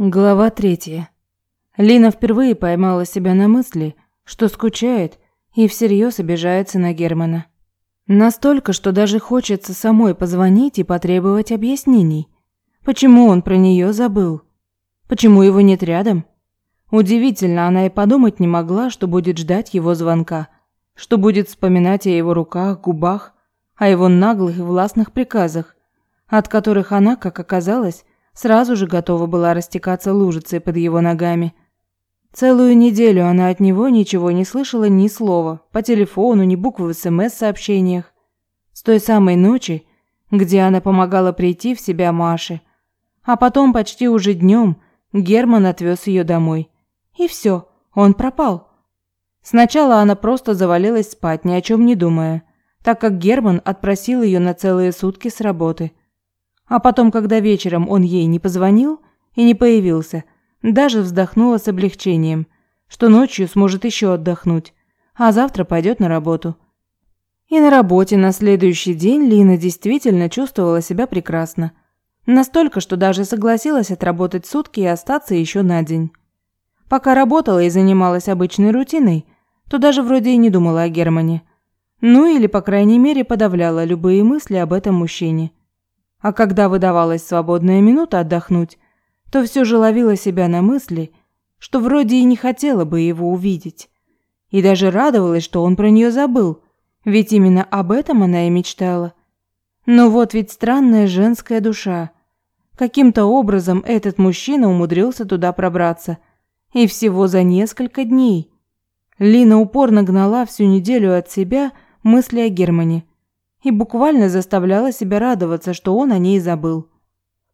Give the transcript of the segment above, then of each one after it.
Глава третья. Лина впервые поймала себя на мысли, что скучает и всерьез обижается на Германа. Настолько, что даже хочется самой позвонить и потребовать объяснений. Почему он про нее забыл? Почему его нет рядом? Удивительно, она и подумать не могла, что будет ждать его звонка, что будет вспоминать о его руках, губах, о его наглых и властных приказах, от которых она, как оказалось, сразу же готова была растекаться лужицей под его ногами. Целую неделю она от него ничего не слышала ни слова, по телефону, ни буквы в СМС-сообщениях. С той самой ночи, где она помогала прийти в себя Маше. А потом почти уже днем Герман отвез ее домой. И все, он пропал. Сначала она просто завалилась спать, ни о чем не думая, так как Герман отпросил ее на целые сутки с работы. А потом, когда вечером он ей не позвонил и не появился, даже вздохнула с облегчением, что ночью сможет еще отдохнуть, а завтра пойдет на работу. И на работе на следующий день Лина действительно чувствовала себя прекрасно. Настолько, что даже согласилась отработать сутки и остаться еще на день. Пока работала и занималась обычной рутиной, то даже вроде и не думала о Германе. Ну или, по крайней мере, подавляла любые мысли об этом мужчине. А когда выдавалась свободная минута отдохнуть, то все же ловила себя на мысли, что вроде и не хотела бы его увидеть. И даже радовалась, что он про нее забыл, ведь именно об этом она и мечтала. Но вот ведь странная женская душа. Каким-то образом этот мужчина умудрился туда пробраться. И всего за несколько дней. Лина упорно гнала всю неделю от себя мысли о Германе и буквально заставляла себя радоваться, что он о ней забыл.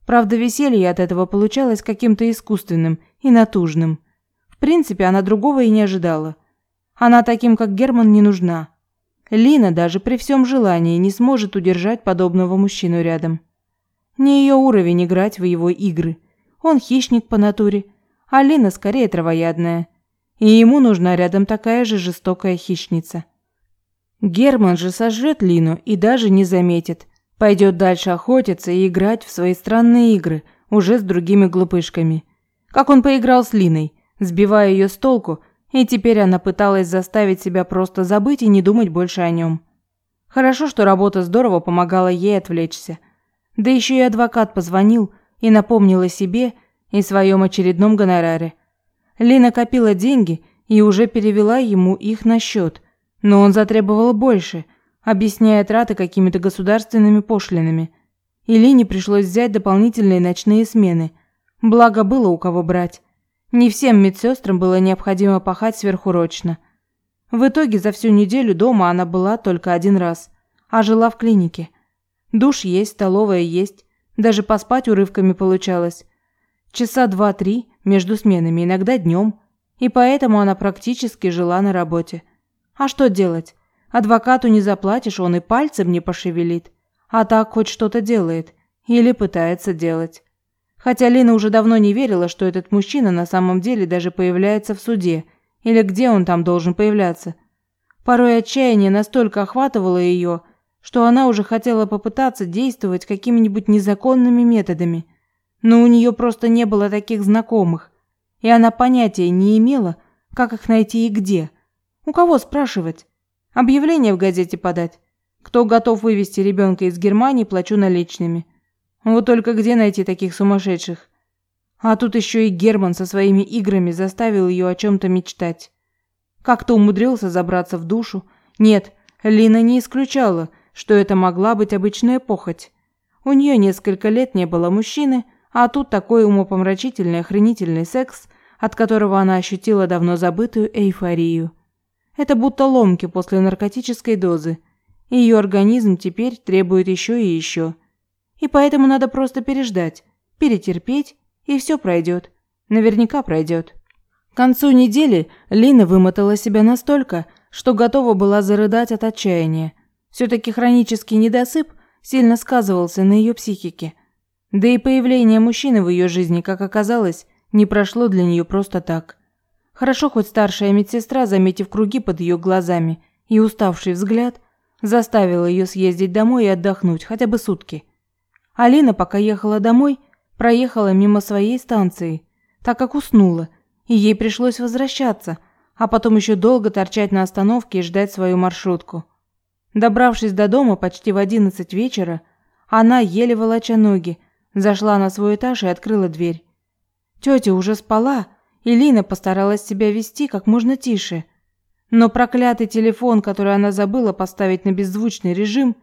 Правда, веселье от этого получалось каким-то искусственным и натужным. В принципе, она другого и не ожидала. Она таким, как Герман, не нужна. Лина даже при всем желании не сможет удержать подобного мужчину рядом. Не ее уровень играть в его игры. Он хищник по натуре, а Лина скорее травоядная. И ему нужна рядом такая же жестокая хищница. Герман же сожрет Лину и даже не заметит. Пойдет дальше охотиться и играть в свои странные игры, уже с другими глупышками. Как он поиграл с Линой, сбивая ее с толку, и теперь она пыталась заставить себя просто забыть и не думать больше о нем. Хорошо, что работа здорово помогала ей отвлечься. Да еще и адвокат позвонил и напомнил о себе и своем очередном гонораре. Лина копила деньги и уже перевела ему их на счет, но он затребовал больше, объясняя траты какими-то государственными пошлинами. И Лине пришлось взять дополнительные ночные смены. Благо было у кого брать. Не всем медсестрам было необходимо пахать сверхурочно. В итоге за всю неделю дома она была только один раз, а жила в клинике. Душ есть, столовая есть, даже поспать урывками получалось. Часа два-три между сменами, иногда днем, и поэтому она практически жила на работе. А что делать? Адвокату не заплатишь, он и пальцем не пошевелит. А так хоть что-то делает. Или пытается делать. Хотя Лина уже давно не верила, что этот мужчина на самом деле даже появляется в суде. Или где он там должен появляться. Порой отчаяние настолько охватывало ее, что она уже хотела попытаться действовать какими-нибудь незаконными методами. Но у нее просто не было таких знакомых. И она понятия не имела, как их найти и где. У кого спрашивать? Объявление в газете подать. Кто готов вывести ребенка из Германии, плачу наличными. Вот только где найти таких сумасшедших? А тут еще и Герман со своими играми заставил ее о чем-то мечтать. Как-то умудрился забраться в душу. Нет, Лина не исключала, что это могла быть обычная похоть. У нее несколько лет не было мужчины, а тут такой умопомрачительный охренительный секс, от которого она ощутила давно забытую эйфорию. Это будто ломки после наркотической дозы. Ее организм теперь требует еще и еще. И поэтому надо просто переждать, перетерпеть, и все пройдет. Наверняка пройдет. К концу недели Лина вымотала себя настолько, что готова была зарыдать от отчаяния. Все-таки хронический недосып сильно сказывался на ее психике. Да и появление мужчины в ее жизни, как оказалось, не прошло для нее просто так – Хорошо хоть старшая медсестра, заметив круги под ее глазами и уставший взгляд, заставила ее съездить домой и отдохнуть хотя бы сутки. Алина, пока ехала домой, проехала мимо своей станции, так как уснула, и ей пришлось возвращаться, а потом еще долго торчать на остановке и ждать свою маршрутку. Добравшись до дома почти в одиннадцать вечера, она, еле волоча ноги, зашла на свой этаж и открыла дверь. Тетя уже спала, и постаралась себя вести как можно тише. Но проклятый телефон, который она забыла поставить на беззвучный режим,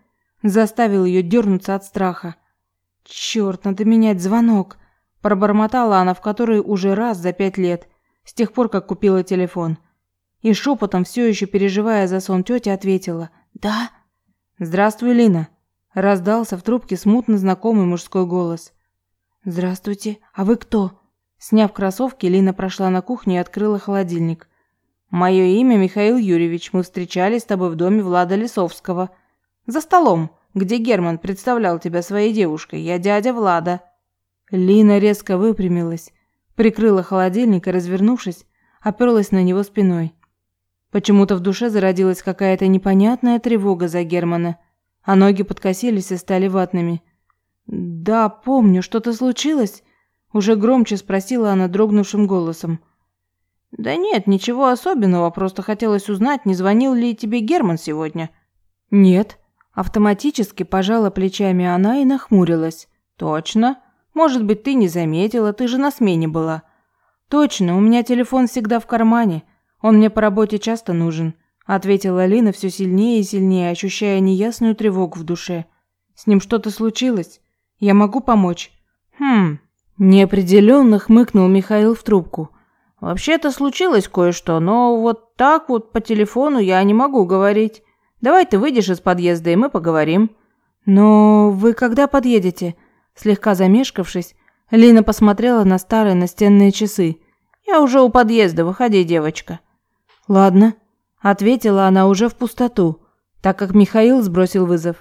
заставил ее дернуться от страха. «Черт, надо менять звонок», – пробормотала она в который уже раз за пять лет, с тех пор, как купила телефон. И шепотом, все еще переживая за сон тети, ответила «Да». «Здравствуй, Лина», – раздался в трубке смутно знакомый мужской голос. «Здравствуйте, а вы кто?» Сняв кроссовки, Лина прошла на кухню и открыла холодильник. «Мое имя Михаил Юрьевич. Мы встречались с тобой в доме Влада Лисовского. За столом, где Герман представлял тебя своей девушкой. Я дядя Влада». Лина резко выпрямилась, прикрыла холодильник и, развернувшись, оперлась на него спиной. Почему-то в душе зародилась какая-то непонятная тревога за Германа, а ноги подкосились и стали ватными. «Да, помню, что-то случилось?» Уже громче спросила она дрогнувшим голосом. «Да нет, ничего особенного, просто хотелось узнать, не звонил ли тебе Герман сегодня?» «Нет». Автоматически пожала плечами она и нахмурилась. «Точно? Может быть, ты не заметила, ты же на смене была». «Точно, у меня телефон всегда в кармане. Он мне по работе часто нужен», ответила Алина все сильнее и сильнее, ощущая неясную тревогу в душе. «С ним что-то случилось? Я могу помочь?» «Хм, Неопределенно хмыкнул Михаил в трубку. Вообще-то случилось кое-что, но вот так вот по телефону я не могу говорить. Давай ты выйдешь из подъезда, и мы поговорим. Но вы когда подъедете? Слегка замешкавшись, Лина посмотрела на старые настенные часы. Я уже у подъезда, выходи, девочка. Ладно, ответила она уже в пустоту, так как Михаил сбросил вызов.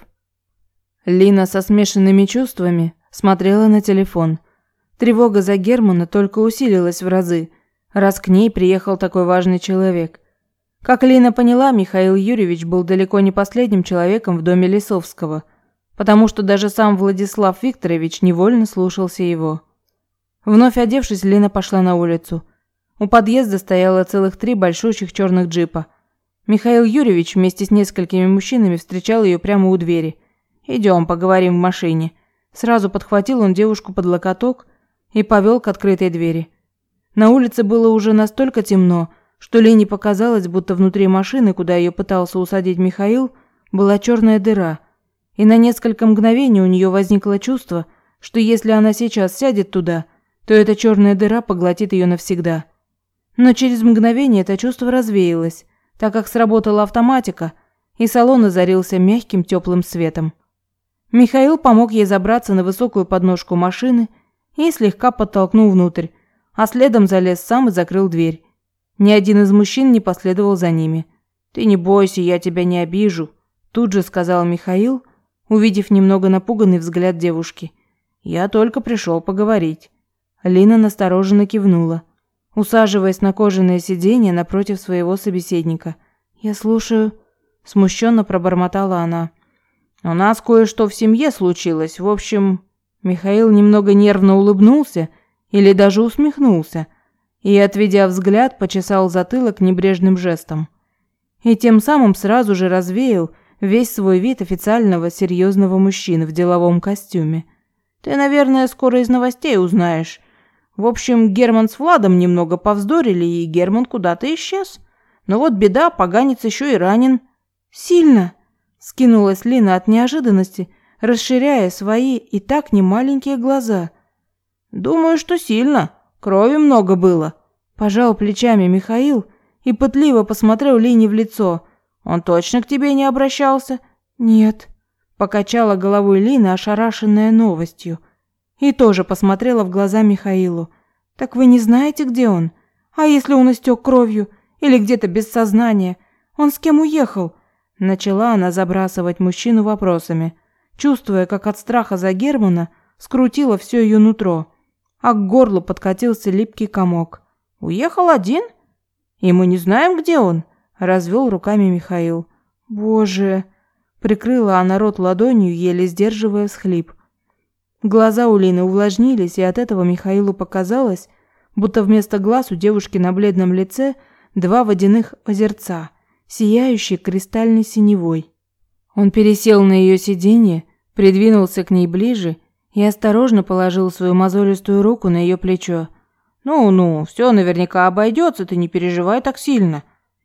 Лина со смешанными чувствами смотрела на телефон. Тревога за Германа только усилилась в разы, раз к ней приехал такой важный человек. Как Лина поняла, Михаил Юрьевич был далеко не последним человеком в доме Лисовского, потому что даже сам Владислав Викторович невольно слушался его. Вновь одевшись, Лина пошла на улицу. У подъезда стояло целых три большущих черных джипа. Михаил Юрьевич вместе с несколькими мужчинами встречал ее прямо у двери. «Идем, поговорим в машине». Сразу подхватил он девушку под локоток и повел к открытой двери. На улице было уже настолько темно, что Лене показалось, будто внутри машины, куда ее пытался усадить Михаил, была черная дыра. И на несколько мгновений у нее возникло чувство, что если она сейчас сядет туда, то эта черная дыра поглотит ее навсегда. Но через мгновение это чувство развеялось, так как сработала автоматика, и салон озарился мягким теплым светом. Михаил помог ей забраться на высокую подножку машины и слегка подтолкнул внутрь, а следом залез сам и закрыл дверь. Ни один из мужчин не последовал за ними. «Ты не бойся, я тебя не обижу», – тут же сказал Михаил, увидев немного напуганный взгляд девушки. «Я только пришел поговорить». Лина настороженно кивнула, усаживаясь на кожаное сиденье напротив своего собеседника. «Я слушаю», – смущенно пробормотала она. «У нас кое-что в семье случилось. В общем, Михаил немного нервно улыбнулся или даже усмехнулся и, отведя взгляд, почесал затылок небрежным жестом. И тем самым сразу же развеял весь свой вид официального серьезного мужчины в деловом костюме. Ты, наверное, скоро из новостей узнаешь. В общем, Герман с Владом немного повздорили, и Герман куда-то исчез. Но вот беда, поганец еще и ранен. Сильно, скинулась Лина от неожиданности – расширяя свои и так немаленькие глаза. «Думаю, что сильно. Крови много было», – пожал плечами Михаил и пытливо посмотрел Лине в лицо. «Он точно к тебе не обращался?» «Нет», – покачала головой Лина, ошарашенная новостью. И тоже посмотрела в глаза Михаилу. «Так вы не знаете, где он? А если он истек кровью? Или где-то без сознания? Он с кем уехал?» Начала она забрасывать мужчину вопросами чувствуя, как от страха за Германа скрутило все ее нутро, а к горлу подкатился липкий комок. «Уехал один? И мы не знаем, где он?» – развел руками Михаил. «Боже!» – прикрыла она рот ладонью, еле сдерживая всхлип. Глаза у Лины увлажнились, и от этого Михаилу показалось, будто вместо глаз у девушки на бледном лице два водяных озерца, сияющие кристальной синевой. Он пересел на ее сиденье, придвинулся к ней ближе и осторожно положил свою мозолистую руку на ее плечо. «Ну-ну, все наверняка обойдется, ты не переживай так сильно.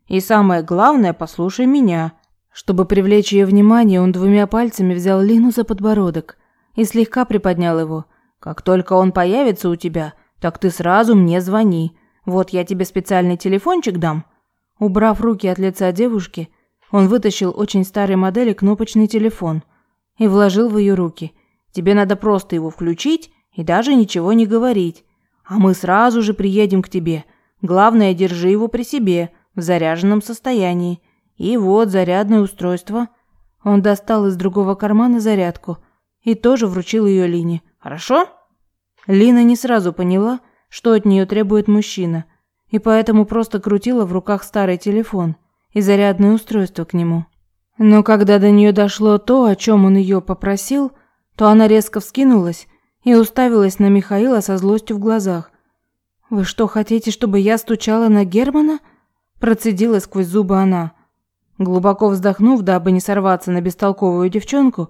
И самое главное, послушай меня». Чтобы привлечь ее внимание, он двумя пальцами взял Лину за подбородок и слегка приподнял его. «Как только он появится у тебя, так ты сразу мне звони. Вот я тебе специальный телефончик дам». Убрав руки от лица девушки, он вытащил очень старой модели кнопочный телефон и вложил в ее руки. «Тебе надо просто его включить и даже ничего не говорить. А мы сразу же приедем к тебе. Главное, держи его при себе, в заряженном состоянии. И вот зарядное устройство». Он достал из другого кармана зарядку и тоже вручил ее Лине. «Хорошо?» Лина не сразу поняла, что от нее требует мужчина, и поэтому просто крутила в руках старый телефон и зарядное устройство к нему. Но когда до нее дошло то, о чем он ее попросил, то она резко вскинулась и уставилась на Михаила со злостью в глазах. «Вы что, хотите, чтобы я стучала на Германа?» Процедила сквозь зубы она. Глубоко вздохнув, дабы не сорваться на бестолковую девчонку,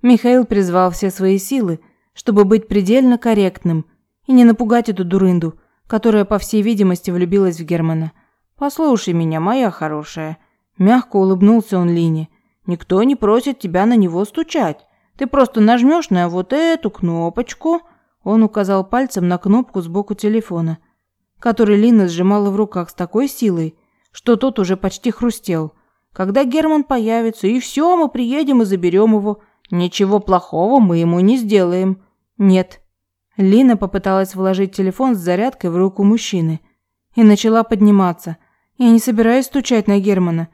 Михаил призвал все свои силы, чтобы быть предельно корректным и не напугать эту дурынду, которая, по всей видимости, влюбилась в Германа. «Послушай меня, моя хорошая». Мягко улыбнулся он Лине. «Никто не просит тебя на него стучать. Ты просто нажмешь на вот эту кнопочку. Он указал пальцем на кнопку сбоку телефона, который Лина сжимала в руках с такой силой, что тот уже почти хрустел. Когда Герман появится, и все, мы приедем и заберем его. Ничего плохого мы ему не сделаем. Нет. Лина попыталась вложить телефон с зарядкой в руку мужчины и начала подниматься. Я не собираюсь стучать на Германа.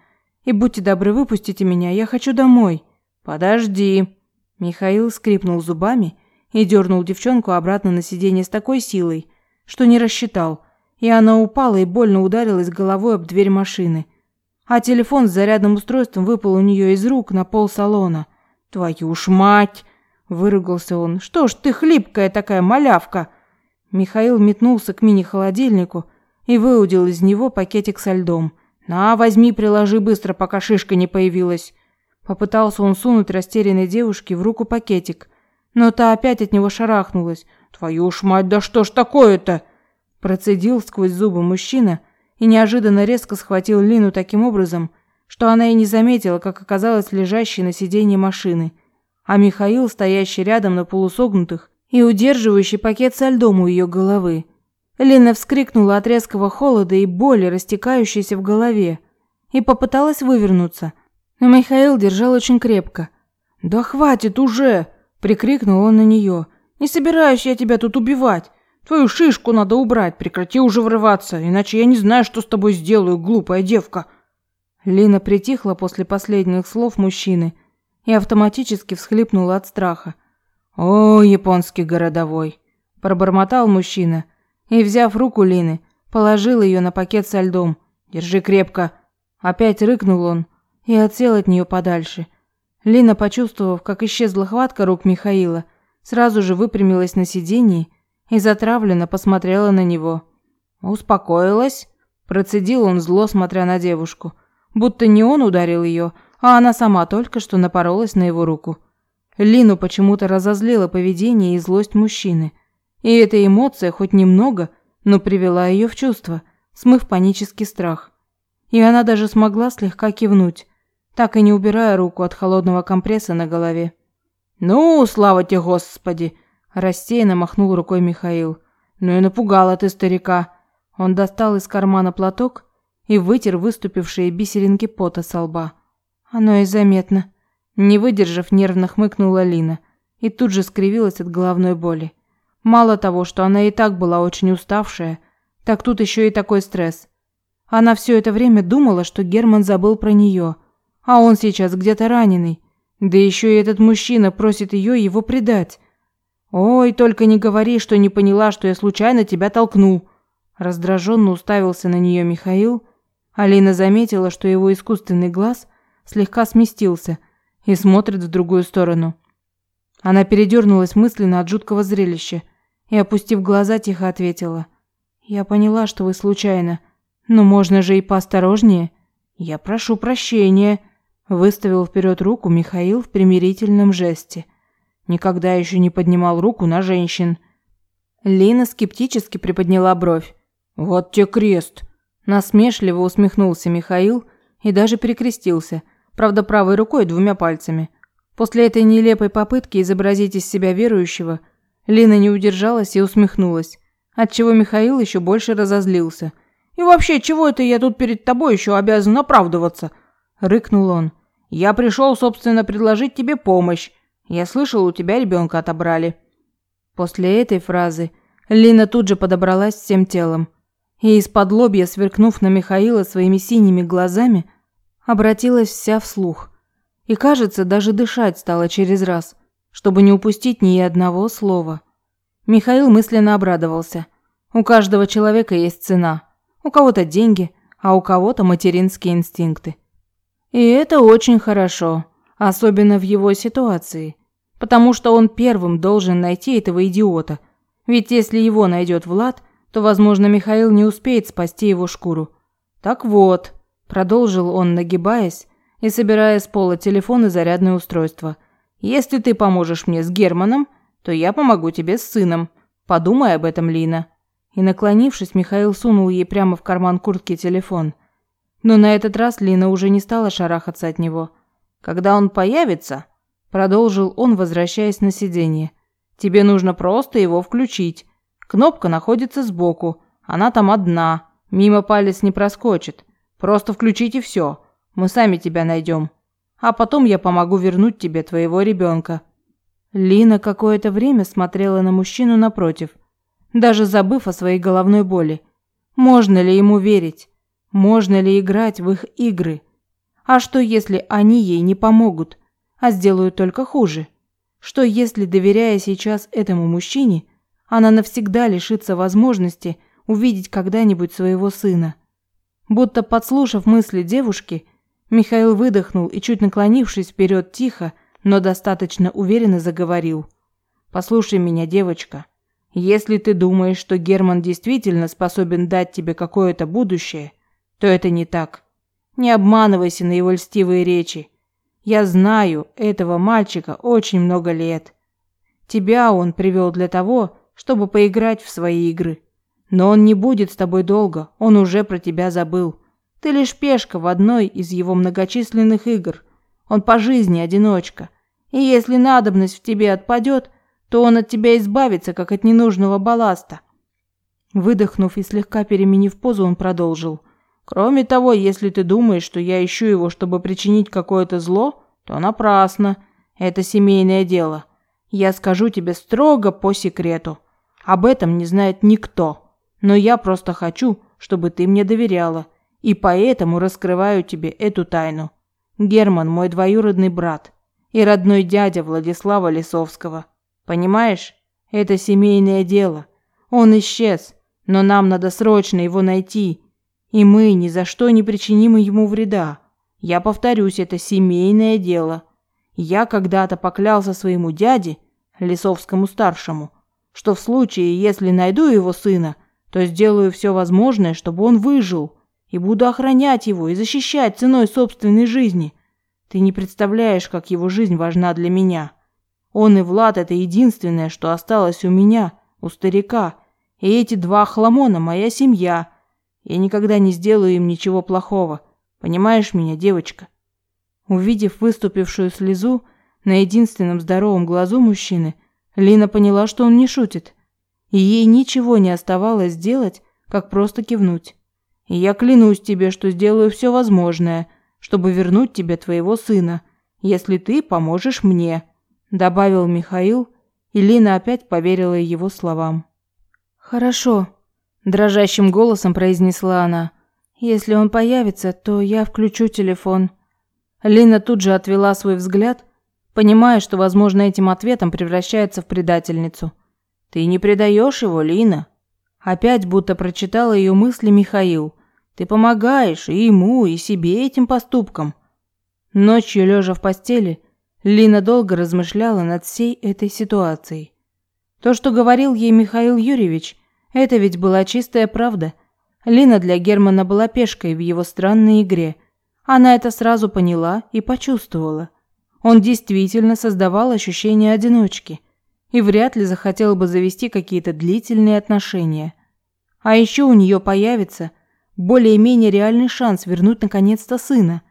И будьте добры, выпустите меня, я хочу домой. Подожди. Михаил скрипнул зубами и дернул девчонку обратно на сиденье с такой силой, что не рассчитал, и она упала и больно ударилась головой об дверь машины. А телефон с зарядным устройством выпал у нее из рук на пол салона. «Твою ж мать!» – выругался он. «Что ж ты хлипкая такая малявка?» Михаил метнулся к мини-холодильнику и выудил из него пакетик со льдом. «На, возьми, приложи быстро, пока шишка не появилась». Попытался он сунуть растерянной девушке в руку пакетик, но та опять от него шарахнулась. «Твою ж мать, да что ж такое-то?» Процедил сквозь зубы мужчина и неожиданно резко схватил Лину таким образом, что она и не заметила, как оказалась лежащей на сиденье машины, а Михаил, стоящий рядом на полусогнутых и удерживающий пакет со льдом у ее головы. Лина вскрикнула от резкого холода и боли, растекающейся в голове, и попыталась вывернуться, но Михаил держал очень крепко. «Да хватит уже!» – прикрикнул он на нее. «Не собираюсь я тебя тут убивать. Твою шишку надо убрать, прекрати уже врываться, иначе я не знаю, что с тобой сделаю, глупая девка». Лина притихла после последних слов мужчины и автоматически всхлипнула от страха. «О, японский городовой!» – пробормотал мужчина и, взяв руку Лины, положил ее на пакет со льдом. «Держи крепко!» Опять рыкнул он – и отсел от нее подальше. Лина, почувствовав, как исчезла хватка рук Михаила, сразу же выпрямилась на сиденье и затравленно посмотрела на него. «Успокоилась?» Процедил он зло, смотря на девушку. Будто не он ударил ее, а она сама только что напоролась на его руку. Лину почему-то разозлило поведение и злость мужчины. И эта эмоция хоть немного, но привела ее в чувство, смыв панический страх. И она даже смогла слегка кивнуть, так и не убирая руку от холодного компресса на голове. «Ну, слава тебе, Господи!» – рассеянно махнул рукой Михаил. «Ну и напугала ты старика!» Он достал из кармана платок и вытер выступившие бисеринки пота со лба. Оно и заметно. Не выдержав, нервно хмыкнула Лина и тут же скривилась от головной боли. Мало того, что она и так была очень уставшая, так тут еще и такой стресс. Она все это время думала, что Герман забыл про нее – а он сейчас где-то раненый. Да еще и этот мужчина просит ее его предать. Ой, только не говори, что не поняла, что я случайно тебя толкнул. Раздраженно уставился на нее Михаил. Алина заметила, что его искусственный глаз слегка сместился и смотрит в другую сторону. Она передернулась мысленно от жуткого зрелища и, опустив глаза, тихо ответила: Я поняла, что вы случайно. Но можно же и поосторожнее. Я прошу прощения, выставил вперед руку Михаил в примирительном жесте. Никогда еще не поднимал руку на женщин. Лина скептически приподняла бровь. Вот те крест, насмешливо усмехнулся Михаил и даже перекрестился, правда, правой рукой двумя пальцами. После этой нелепой попытки изобразить из себя верующего, Лина не удержалась и усмехнулась, отчего Михаил еще больше разозлился. «И вообще, чего это я тут перед тобой еще обязан оправдываться?» – рыкнул он. «Я пришел, собственно, предложить тебе помощь. Я слышал, у тебя ребенка отобрали». После этой фразы Лина тут же подобралась всем телом и из-под лобья, сверкнув на Михаила своими синими глазами, обратилась вся вслух. И, кажется, даже дышать стала через раз – чтобы не упустить ни одного слова. Михаил мысленно обрадовался. У каждого человека есть цена. У кого-то деньги, а у кого-то материнские инстинкты. И это очень хорошо, особенно в его ситуации, потому что он первым должен найти этого идиота. Ведь если его найдет Влад, то, возможно, Михаил не успеет спасти его шкуру. Так вот, продолжил он, нагибаясь и собирая с пола телефон и зарядное устройство – если ты поможешь мне с Германом, то я помогу тебе с сыном. Подумай об этом, Лина». И наклонившись, Михаил сунул ей прямо в карман куртки телефон. Но на этот раз Лина уже не стала шарахаться от него. «Когда он появится», – продолжил он, возвращаясь на сиденье, – «тебе нужно просто его включить. Кнопка находится сбоку, она там одна, мимо палец не проскочит. Просто включите все, мы сами тебя найдем а потом я помогу вернуть тебе твоего ребенка». Лина какое-то время смотрела на мужчину напротив, даже забыв о своей головной боли. Можно ли ему верить? Можно ли играть в их игры? А что, если они ей не помогут, а сделают только хуже? Что, если, доверяя сейчас этому мужчине, она навсегда лишится возможности увидеть когда-нибудь своего сына? Будто подслушав мысли девушки, Михаил выдохнул и, чуть наклонившись вперед, тихо, но достаточно уверенно заговорил. «Послушай меня, девочка. Если ты думаешь, что Герман действительно способен дать тебе какое-то будущее, то это не так. Не обманывайся на его льстивые речи. Я знаю этого мальчика очень много лет. Тебя он привел для того, чтобы поиграть в свои игры. Но он не будет с тобой долго, он уже про тебя забыл. Ты лишь пешка в одной из его многочисленных игр. Он по жизни одиночка. И если надобность в тебе отпадет, то он от тебя избавится, как от ненужного балласта. Выдохнув и слегка переменив позу, он продолжил. Кроме того, если ты думаешь, что я ищу его, чтобы причинить какое-то зло, то напрасно. Это семейное дело. Я скажу тебе строго по секрету. Об этом не знает никто. Но я просто хочу, чтобы ты мне доверяла и поэтому раскрываю тебе эту тайну. Герман мой двоюродный брат и родной дядя Владислава Лисовского. Понимаешь? Это семейное дело. Он исчез, но нам надо срочно его найти, и мы ни за что не причиним ему вреда. Я повторюсь, это семейное дело. Я когда-то поклялся своему дяде, Лисовскому старшему, что в случае, если найду его сына, то сделаю все возможное, чтобы он выжил и буду охранять его и защищать ценой собственной жизни. Ты не представляешь, как его жизнь важна для меня. Он и Влад – это единственное, что осталось у меня, у старика. И эти два хламона – моя семья. Я никогда не сделаю им ничего плохого. Понимаешь меня, девочка?» Увидев выступившую слезу на единственном здоровом глазу мужчины, Лина поняла, что он не шутит. И ей ничего не оставалось сделать, как просто кивнуть. И я клянусь тебе, что сделаю все возможное, чтобы вернуть тебе твоего сына, если ты поможешь мне», – добавил Михаил, и Лина опять поверила его словам. «Хорошо», – дрожащим голосом произнесла она. «Если он появится, то я включу телефон». Лина тут же отвела свой взгляд, понимая, что, возможно, этим ответом превращается в предательницу. «Ты не предаешь его, Лина?» Опять будто прочитала ее мысли Михаил. Ты помогаешь и ему, и себе этим поступком. Ночью, лежа в постели, Лина долго размышляла над всей этой ситуацией. То, что говорил ей Михаил Юрьевич, Это ведь была чистая правда. Лина для Германа была пешкой в его странной игре. Она это сразу поняла и почувствовала. Он действительно создавал ощущение одиночки и вряд ли захотел бы завести какие-то длительные отношения. А еще у нее появится более-менее реальный шанс вернуть наконец-то сына.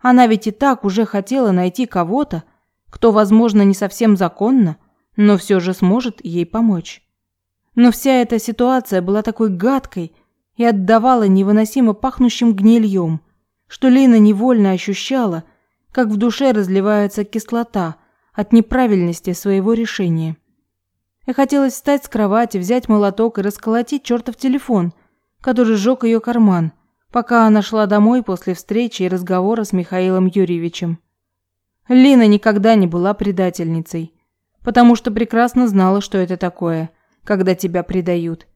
Она ведь и так уже хотела найти кого-то, кто, возможно, не совсем законно, но все же сможет ей помочь. Но вся эта ситуация была такой гадкой и отдавала невыносимо пахнущим гнильем, что Лина невольно ощущала, как в душе разливается кислота от неправильности своего решения. И хотелось встать с кровати, взять молоток и расколотить чертов телефон, который сжег ее карман, пока она шла домой после встречи и разговора с Михаилом Юрьевичем. Лина никогда не была предательницей, потому что прекрасно знала, что это такое, когда тебя предают.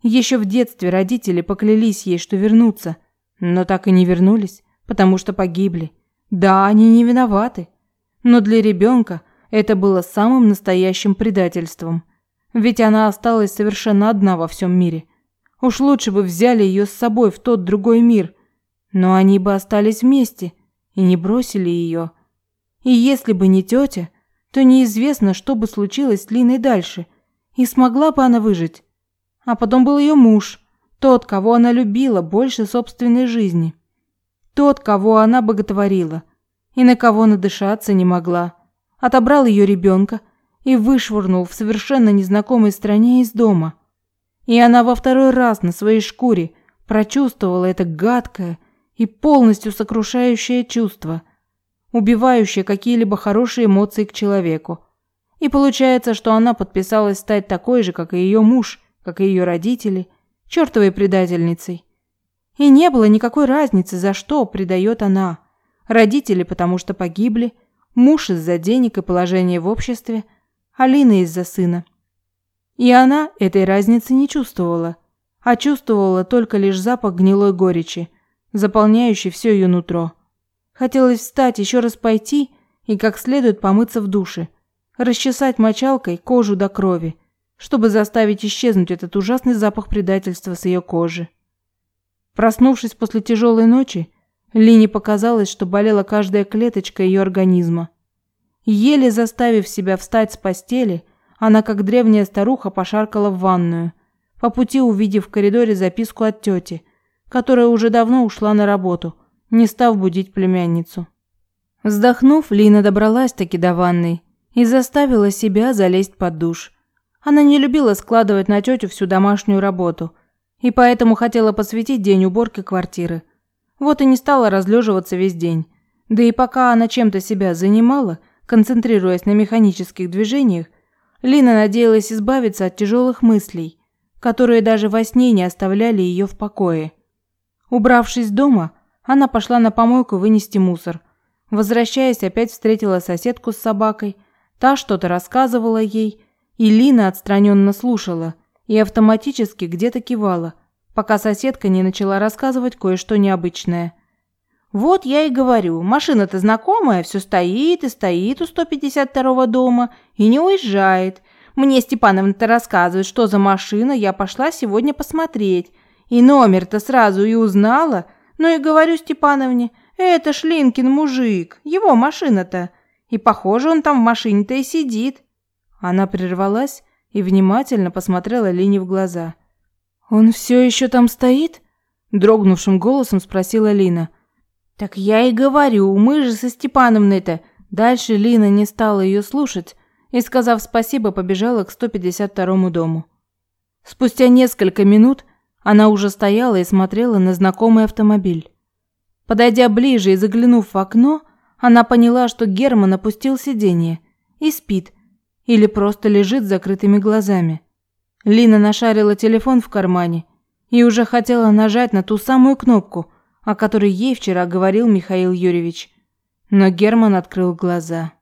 Еще в детстве родители поклялись ей, что вернутся, но так и не вернулись, потому что погибли. Да, они не виноваты, но для ребенка это было самым настоящим предательством. Ведь она осталась совершенно одна во всем мире. Уж лучше бы взяли ее с собой в тот другой мир, но они бы остались вместе и не бросили ее. И если бы не тетя, то неизвестно, что бы случилось с Линой дальше, и смогла бы она выжить. А потом был ее муж, тот, кого она любила больше собственной жизни. Тот, кого она боготворила, и на кого надышаться не могла. Отобрал ее ребенка и вышвырнул в совершенно незнакомой стране из дома. И она во второй раз на своей шкуре прочувствовала это гадкое и полностью сокрушающее чувство – убивающая какие-либо хорошие эмоции к человеку. И получается, что она подписалась стать такой же, как и ее муж, как и ее родители, чертовой предательницей. И не было никакой разницы, за что предает она. Родители, потому что погибли, муж из-за денег и положения в обществе, Алина из-за сына. И она этой разницы не чувствовала, а чувствовала только лишь запах гнилой горечи, заполняющий все ее нутро. Хотелось встать, еще раз пойти и как следует помыться в душе, расчесать мочалкой кожу до крови, чтобы заставить исчезнуть этот ужасный запах предательства с ее кожи. Проснувшись после тяжелой ночи, Лине показалось, что болела каждая клеточка ее организма. Еле заставив себя встать с постели, она, как древняя старуха, пошаркала в ванную, по пути увидев в коридоре записку от тети, которая уже давно ушла на работу – не став будить племянницу. Вздохнув, Лина добралась-таки до ванной и заставила себя залезть под душ. Она не любила складывать на тетю всю домашнюю работу и поэтому хотела посвятить день уборке квартиры. Вот и не стала разлеживаться весь день. Да и пока она чем-то себя занимала, концентрируясь на механических движениях, Лина надеялась избавиться от тяжелых мыслей, которые даже во сне не оставляли ее в покое. Убравшись дома, она пошла на помойку вынести мусор. Возвращаясь, опять встретила соседку с собакой. Та что-то рассказывала ей, и Лина отстраненно слушала и автоматически где-то кивала, пока соседка не начала рассказывать кое-что необычное. «Вот я и говорю, машина-то знакомая, все стоит и стоит у 152-го дома и не уезжает. Мне Степановна-то рассказывает, что за машина, я пошла сегодня посмотреть. И номер-то сразу и узнала – ну и говорю Степановне, это Шлинкин мужик, его машина-то. И похоже, он там в машине-то и сидит. Она прервалась и внимательно посмотрела Лине в глаза. «Он все еще там стоит?» Дрогнувшим голосом спросила Лина. «Так я и говорю, мы же со Степановной-то...» Дальше Лина не стала ее слушать и, сказав спасибо, побежала к 152-му дому. Спустя несколько минут она уже стояла и смотрела на знакомый автомобиль. Подойдя ближе и заглянув в окно, она поняла, что Герман опустил сиденье и спит, или просто лежит с закрытыми глазами. Лина нашарила телефон в кармане и уже хотела нажать на ту самую кнопку, о которой ей вчера говорил Михаил Юрьевич. Но Герман открыл глаза.